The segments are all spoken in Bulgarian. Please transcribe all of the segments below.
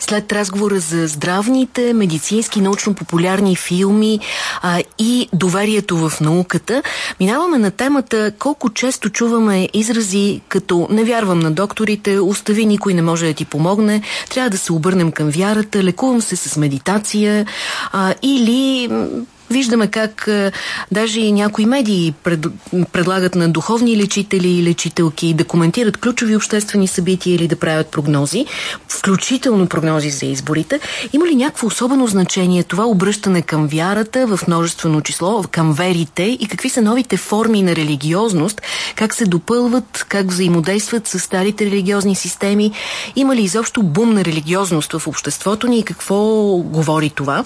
След разговора за здравните, медицински, научно-популярни филми а, и доверието в науката, минаваме на темата колко често чуваме изрази като не вярвам на докторите, остави, никой не може да ти помогне, трябва да се обърнем към вярата, лекувам се с медитация а, или Виждаме как а, даже и някои медии пред, предлагат на духовни лечители и лечителки да коментират ключови обществени събития или да правят прогнози, включително прогнози за изборите. Има ли някакво особено значение това обръщане към вярата в множествено число, към верите и какви са новите форми на религиозност, как се допълват, как взаимодействат с старите религиозни системи? Има ли изобщо бум на религиозност в обществото ни и какво говори това?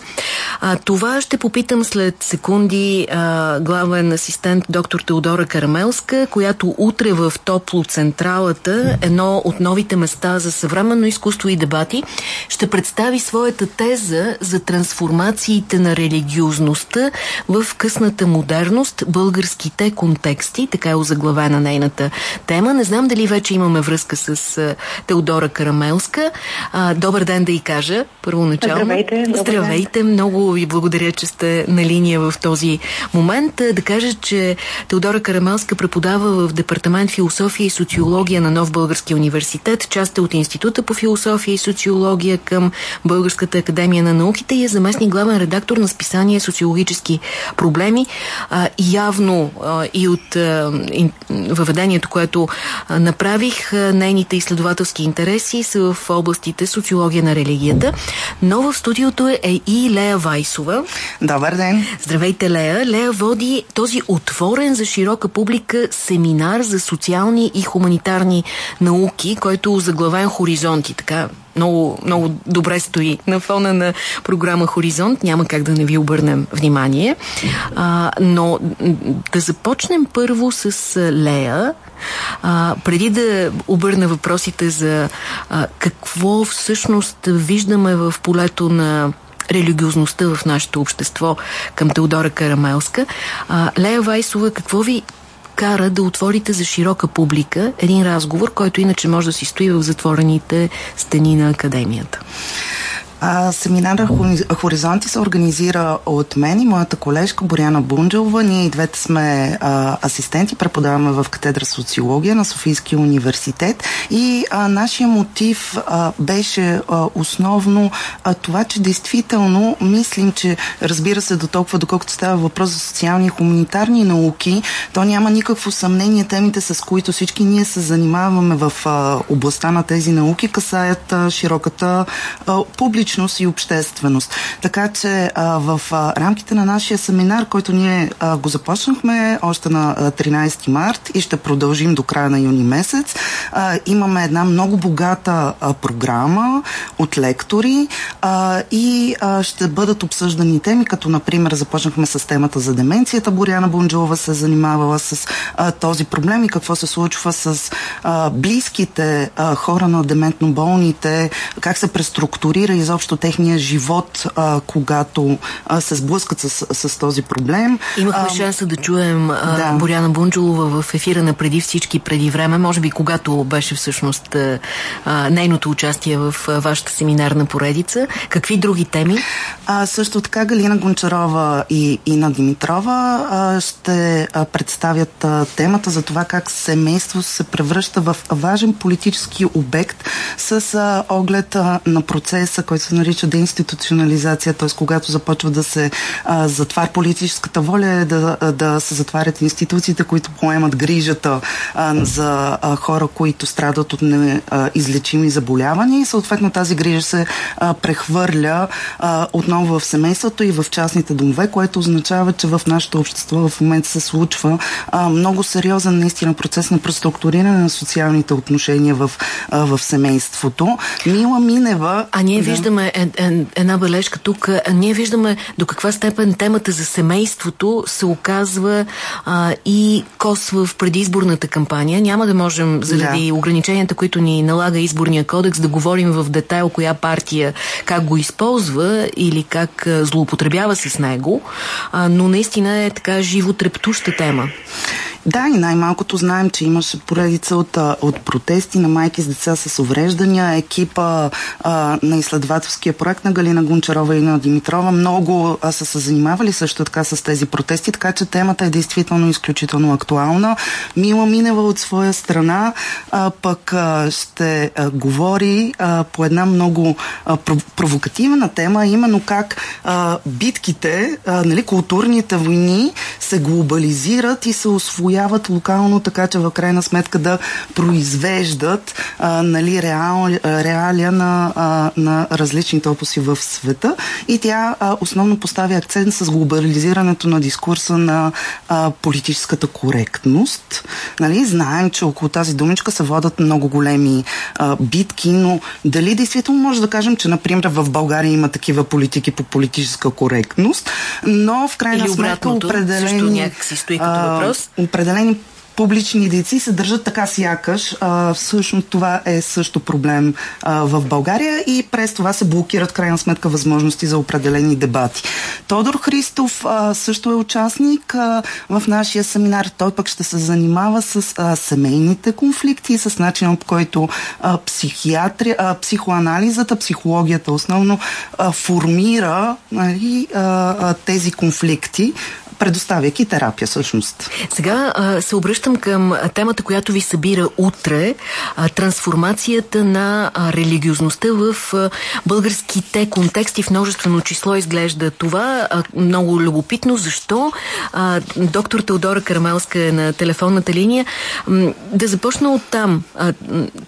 А, това ще попитам след секунди а, главен асистент доктор Теодора Карамелска, която утре в Топло Централата, едно от новите места за съвременно изкуство и дебати, ще представи своята теза за трансформациите на религиозността в късната модерност, българските контексти, така е озаглавена нейната тема. Не знам дали вече имаме връзка с а, Теодора Карамелска. А, добър ден да и кажа, първоначално. Здравейте. Здравейте, много ви благодаря, че сте на линия в този момент. Да кажа, че Теодора Карамелска преподава в Департамент философия и социология на Нов Български университет. Част е от Института по философия и социология към Българската академия на науките и е заместник главен редактор на списание Социологически проблеми. А, явно а, и от а, въведението, което а, направих, а, нейните изследователски интереси са в областите социология на религията. Но в студиото е, е и Лея Вайсова. Добър ден! Здравейте, Лея. Лея води този отворен за широка публика семинар за социални и хуманитарни науки, който заглавен Хоризонти. Така много, много добре стои на фона на програма Хоризонт. Няма как да не ви обърнем внимание. А, но да започнем първо с Лея. А, преди да обърна въпросите за а, какво всъщност виждаме в полето на религиозността в нашето общество към Теодора Карамелска. А, Лея Вайсова, какво ви кара да отворите за широка публика един разговор, който иначе може да си стои в затворените стени на академията? А, семинара Хоризонти се организира от мен и моята колежка Боряна Бунджелова. Ние и двете сме а, асистенти, преподаваме в катедра социология на Софийския университет и а, нашия мотив а, беше а, основно а, това, че действително мислим, че разбира се до толкова, доколкото става въпрос за социални и хуманитарни науки, то няма никакво съмнение темите, с които всички ние се занимаваме в а, областта на тези науки, касаят а, широката а, публичност публичност и общественост. Така че а, в а, рамките на нашия семинар, който ние а, го започнахме още на а, 13 март и ще продължим до края на юни месец, а, имаме една много богата а, програма от лектори а, и а, ще бъдат обсъждани теми, като например започнахме с темата за деменцията. Боряна Бунджелова се занимавала с а, този проблем и какво се случва с а, близките а, хора на дементно болните, как се преструктурира изобщо изобщо техния живот, а, когато а, се сблъскат с, с този проблем. Имахме а, шанса да чуем а, да. Боряна Бунджулова в ефира на преди всички, преди време, може би когато беше всъщност а, нейното участие в а, вашата семинарна поредица. Какви други теми? А, също така Галина Гончарова и Ина Димитрова а, ще а, представят а, темата за това как семейство се превръща в важен политически обект с а, оглед а, на процеса, който се нарича деинституционализация, т.е. когато започва да се а, затваря политическата воля, е да, да се затварят институциите, които поемат грижата а, за а, хора, които страдат от неизлечими заболявания и съответно тази грижа се а, прехвърля а, отново в семейството и в частните домове, което означава, че в нашето общество в момента се случва а, много сериозен наистина процес на преструктуриране на социалните отношения в, а, в семейството. Мила Минева... А ние да. виждаме е, е, една бележка тук. Ние виждаме до каква степен темата за семейството се оказва а, и косва в предизборната кампания. Няма да можем, заради да. ограниченията, които ни налага изборния кодекс, да говорим в детайл коя партия как го използва или как злоупотребява с него, а, но наистина е така животрептуща тема. Да, и най-малкото знаем, че имаше поредица от, от протести на майки с деца с увреждания. Екипа а, на изследователския проект на Галина Гончарова и на Димитрова много а, са се занимавали също така с тези протести, така че темата е действително изключително актуална. Мила Минева от своя страна а, пък а, ще а, говори а, по една много а, провокативна тема, именно как а, битките, а, нали, културните войни се глобализират и се освояват локално, така че в крайна сметка да произвеждат а, нали, реал, реалия на, а, на различни топоси в света. И тя а, основно поставя акцент с глобализирането на дискурса на а, политическата коректност. Нали, знаем, че около тази думичка се водят много големи а, битки, но дали действително може да кажем, че, например, в България има такива политики по политическа коректност, но в крайна Или сметка определени, стои като въпрос. А, определени публични дейци се държат така сякаш. А, всъщност това е също проблем а, в България и през това се блокират крайна сметка възможности за определени дебати. Тодор Христов а, също е участник а, в нашия семинар. Той пък ще се занимава с а, семейните конфликти, с начинът по който а, психиатри, а, психоанализата, психологията основно а, формира нали, а, а, тези конфликти предоставяйки терапия всъщност. Сега а, се обръщам към темата, която ви събира утре. А, трансформацията на а, религиозността в а, българските контексти в множествено число изглежда това. А, много любопитно. Защо? А, доктор Теодора Карамелска е на телефонната линия. Да започна от там. А,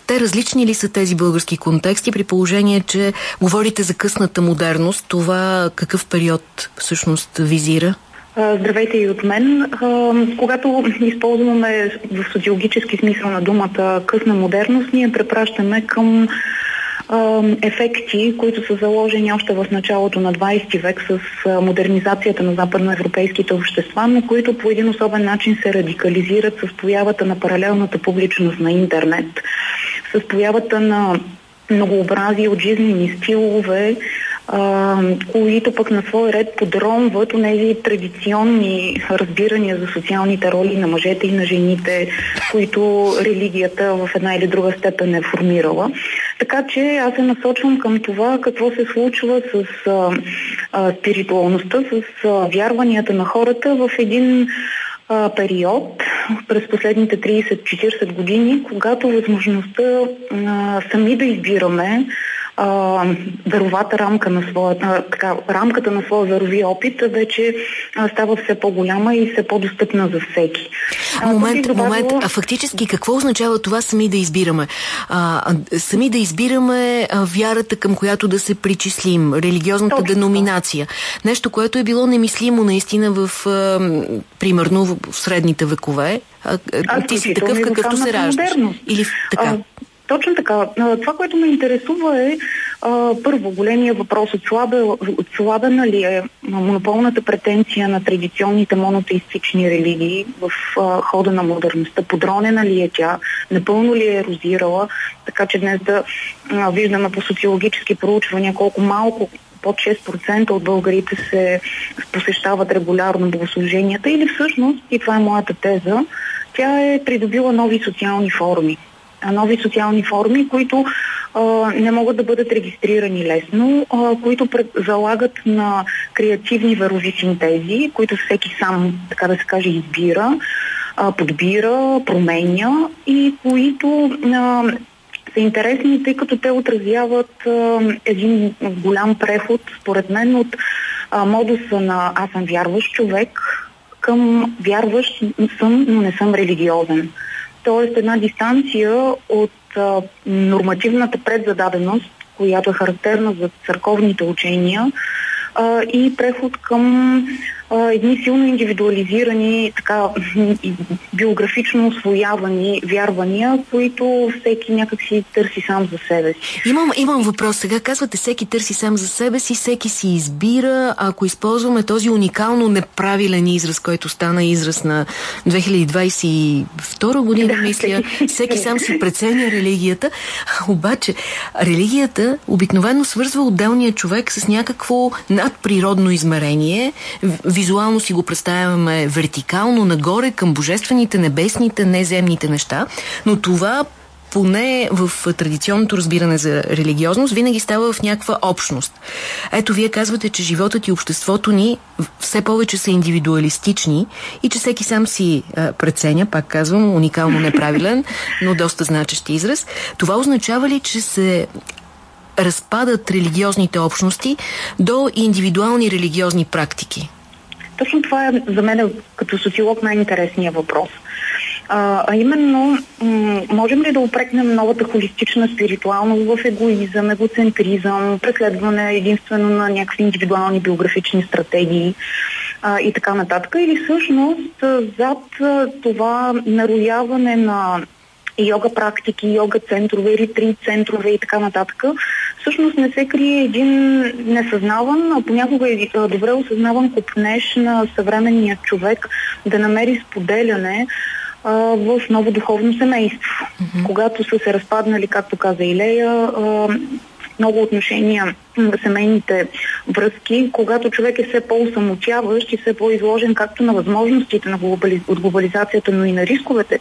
те различни ли са тези български контексти при положение, че говорите за късната модерност? Това какъв период всъщност визира? Здравейте и от мен. Когато използваме в социологически смисъл на думата късна модерност, ние препращаме към ефекти, които са заложени още в началото на 20 век с модернизацията на западноевропейските общества, но които по един особен начин се радикализират с появата на паралелната публичност на интернет, с появата на многообразие от жизнени стилове, а, които пък на свой ред подронват тези традиционни разбирания за социалните роли на мъжете и на жените, които религията в една или друга степен е формирала. Така че аз се насочвам към това какво се случва с а, а, спиритуалността, с а, вярванията на хората в един а, период през последните 30-40 години, когато възможността а, сами да избираме а, веровата рамка на своята, така, рамката на своя верови опит вече а, става все по-голяма и все по-достъпна за всеки. А, момент, добавила... момент. А фактически какво означава това сами да избираме? А, сами да избираме а, вярата, към която да се причислим, религиозната Точно. деноминация. Нещо, което е било немислимо наистина в, а, примерно, в средните векове. А, а ти си такъв, какъвто се раждаш. Или така? А, точно така. Това, което ме интересува е първо големия въпрос от слабена ли е монополната претенция на традиционните монотеистични религии в хода на модерността, подронена ли е тя, напълно ли е ерозирала, така че днес да виждаме по социологически проучвания колко малко под 6% от българите се посещават регулярно богослуженията или всъщност, и това е моята теза, тя е придобила нови социални форми нови социални форми, които не могат да бъдат регистрирани лесно, които пред, залагат на креативни верови синтези, които всеки сам, така да се каже, избира, подбира, променя и които са интересни, тъй като те отразяват а, един голям преход, според мен, от а, модуса на аз съм вярващ човек към вярващ съм, но не съм религиозен т.е. една дистанция от а, нормативната предзададеност, която е характерна за църковните учения, а, и преход към а, едни силно индивидуализирани, така биографично освоявани вярвания, които всеки някак си търси сам за себе си. Имам, имам въпрос сега. Казвате, всеки търси сам за себе си, всеки си избира. Ако използваме този уникално неправилен израз, който стана израз на 2022 година, да, мисля, всеки, всеки сам си преценя религията. Обаче, религията обикновено свързва отделния човек с някакво надприродно измерение, визуално си го представяме вертикално, нагоре към божествените, небесните, неземните неща, но това поне в традиционното разбиране за религиозност, винаги става в някаква общност. Ето, вие казвате, че животът и обществото ни все повече са индивидуалистични и че всеки сам си а, преценя, пак казвам, уникално неправилен, но доста значещ израз. Това означава ли, че се разпадат религиозните общности до индивидуални религиозни практики? Точно това е за мен като социолог най-интересният въпрос. А, а именно, можем ли да упрекнем новата холистична спиритуалност в егоизъм, егоцентризъм, преследване единствено на някакви индивидуални биографични стратегии а, и така нататък? Или всъщност зад това нарояване на йога практики, йога центрове, ретрит центрове и така нататък, всъщност не се крие един несъзнаван, а понякога е добре осъзнаван купнеж на съвременния човек да намери споделяне а, в ново духовно семейство. Mm-hmm. Когато са се разпаднали, както каза Илея, а, много отношения семейните връзки, когато човек е все по-усамотяващ и все по-изложен както на възможностите на глобали... от глобализацията, но и на рисковете,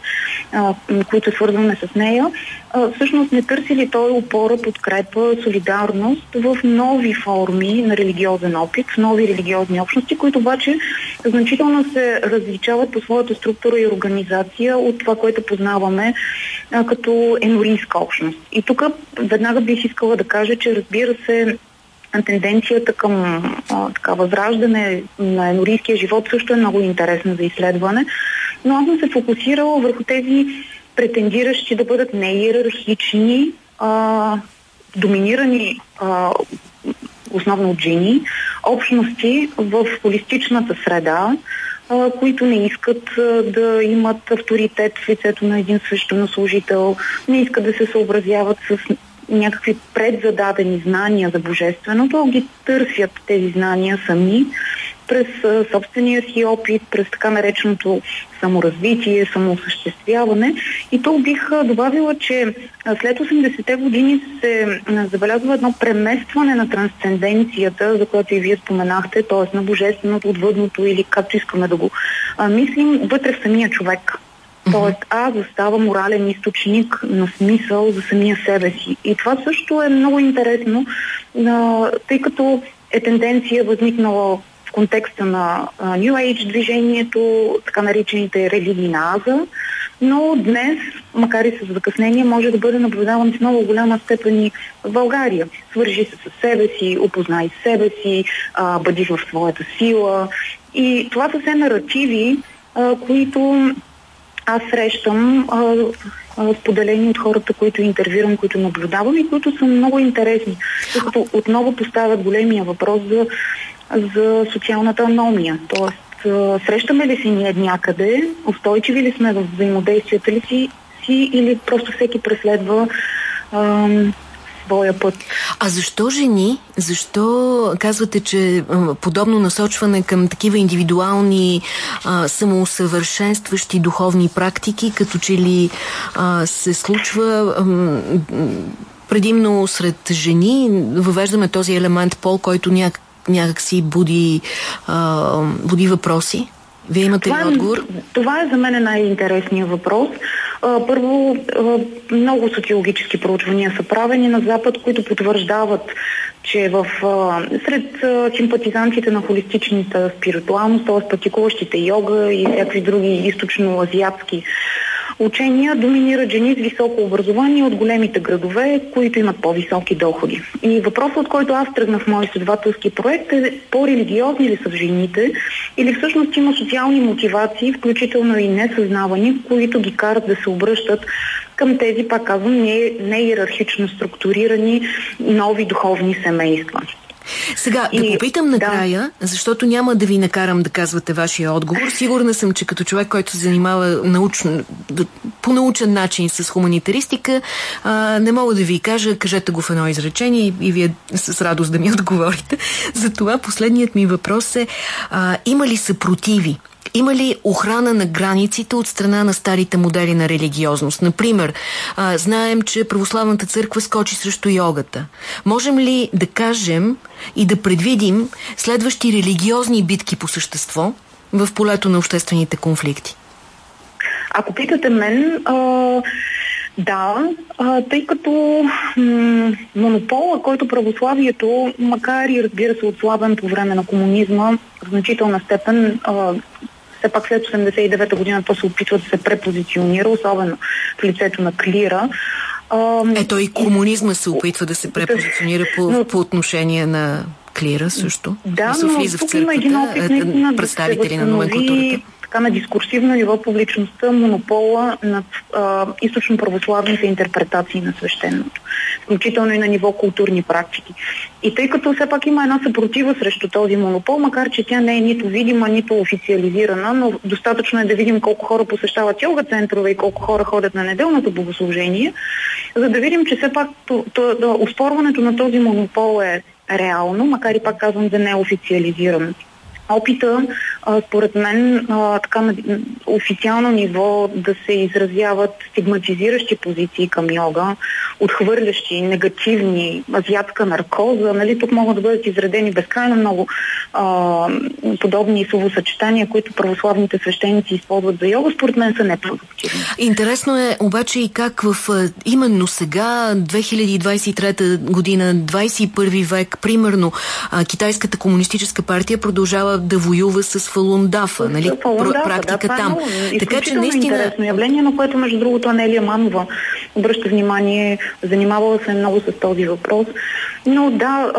а, които свързваме с нея, а, всъщност не търси ли той опора, подкрепа, солидарност в нови форми на религиозен опит, в нови религиозни общности, които обаче значително се различават по своята структура и организация от това, което познаваме а, като енорийска общност. И тук веднага бих искала да кажа, че разбира се, тенденцията към а, така, възраждане на енорийския живот също е много интересна за изследване, но аз съм се фокусирала върху тези претендиращи да бъдат неиерархични, а, доминирани а, основно от жени, общности в холистичната среда, а, които не искат а, да имат авторитет в лицето на един свещенослужител, не искат да се съобразяват с някакви предзададени знания за божественото, ги търсят тези знания сами през собствения си опит, през така нареченото саморазвитие, самоосъществяване. И тук бих добавила, че след 80-те години се забелязва едно преместване на трансценденцията, за което и вие споменахте, т.е. на божественото, отвъдното или както искаме да го мислим, вътре в самия човек. Тоест аз застава морален източник на смисъл за самия себе си. И това също е много интересно, тъй като е тенденция възникнала в контекста на New Age движението, така наречените религии на Аза, но днес, макар и с закъснение, може да бъде наблюдаван в много голяма степен и в България. Свържи се с себе си, опознай себе си, бъди в своята сила. И това са все наративи, които аз срещам а, споделени от хората, които интервюрам, които наблюдавам и които са много интересни, защото отново поставят големия въпрос за, за социалната аномия. Тоест, срещаме ли си ние някъде, устойчиви ли сме в взаимодействията ли си, си или просто всеки преследва а, своя път. А защо жени? Защо казвате, че подобно насочване към такива индивидуални а, самоусъвършенстващи духовни практики, като че ли а, се случва а, предимно сред жени, въвеждаме този елемент пол, който няк, някак си буди, а, буди въпроси? Вие имате това, ли е отговор? Това е за мен най-интересният въпрос. Първо, много социологически проучвания са правени на Запад, които потвърждават, че в, сред симпатизантите на холистичната спиритуалност, т.е. практикуващите йога и всякакви други източно-азиатски учения доминират жени с високо образование от големите градове, които имат по-високи доходи. И въпросът, от който аз тръгнах в мой изследователски проект е по-религиозни ли са жените или всъщност има социални мотивации, включително и несъзнавани, които ги карат да се обръщат към тези, пак казвам, не, не иерархично структурирани нови духовни семейства. Сега, и, да попитам накрая, да. защото няма да ви накарам да казвате вашия отговор. Сигурна съм, че като човек, който се занимава научно, по научен начин с хуманитаристика, а, не мога да ви кажа, кажете го в едно изречение и, и вие с радост да ми отговорите. Затова последният ми въпрос е, а, има ли съпротиви Има ли охрана на границите от страна на старите модели на религиозност? Например, а, знаем, че православната църква скочи срещу йогата. Можем ли да кажем и да предвидим следващи религиозни битки по същество в полето на обществените конфликти? Ако питате мен, а, да, а, тъй като монопола, който православието, макар и разбира се отслабен по време на комунизма, в значителна степен а, все пак след 89-та година то се опитва да се препозиционира, особено в лицето на клира. Ето и комунизма се опитва да се препозиционира по, по отношение на клира също. Да, но тук има един опит наистина представители да се на номенклатурата така на дискурсивно ниво публичността монопола над а, източно-православните интерпретации на свещеното, включително и на ниво културни практики. И тъй като все пак има една съпротива срещу този монопол, макар че тя не е нито видима, нито официализирана, но достатъчно е да видим колко хора посещават йога центрове и колко хора ходят на неделното богослужение, за да видим, че все пак то, то, то, успорването на този монопол е реално, макар и пак казвам да не е официализиран опита, според мен, така на официално ниво да се изразяват стигматизиращи позиции към йога, отхвърлящи, негативни, азиатска наркоза. Нали, тук могат да бъдат изредени безкрайно много а, подобни словосъчетания, които православните свещеници използват за йога, според мен са непродуктивни. Интересно е обаче и как в именно сега, 2023 година, 21 век, примерно, китайската комунистическа партия продължава да воюва с Фалундафа, нали? Фалундафа, практика да, там. Е така че наистина интересно явление, на което между другото Анелия Манова обръща внимание, занимавала се много с този въпрос. Но да,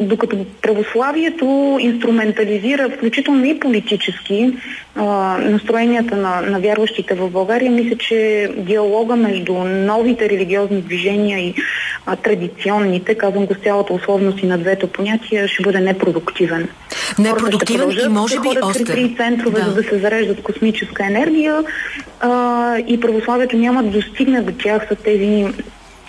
докато православието инструментализира, включително и политически, а, настроенията на, на вярващите в България, мисля, че диалога между новите религиозни движения и а, традиционните, казвам го с цялата условност и на двете понятия, ще бъде непродуктивен. Непродуктивен и може би да остър. три центрове, да. за да се зареждат космическа енергия а, и православието няма да достигне до тях с тези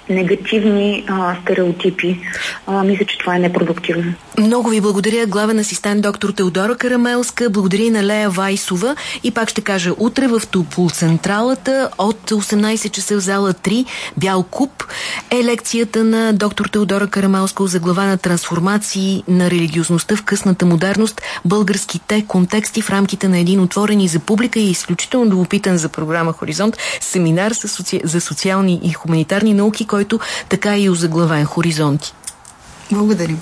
негативни а, стереотипи. А, мисля, че това е непродуктивно. Много ви благодаря, главен асистент доктор Теодора Карамелска. Благодаря и на Лея Вайсова. И пак ще кажа, утре в Тупол Централата от 18 часа в зала 3, Бял куб, е лекцията на доктор Теодора Карамелска за глава на трансформации на религиозността в късната модерност, българските контексти в рамките на един отворен и за публика и изключително любопитен за програма Хоризонт семинар за социални и хуманитарни науки, който така и озаглавен Хоризонти. Благодарим.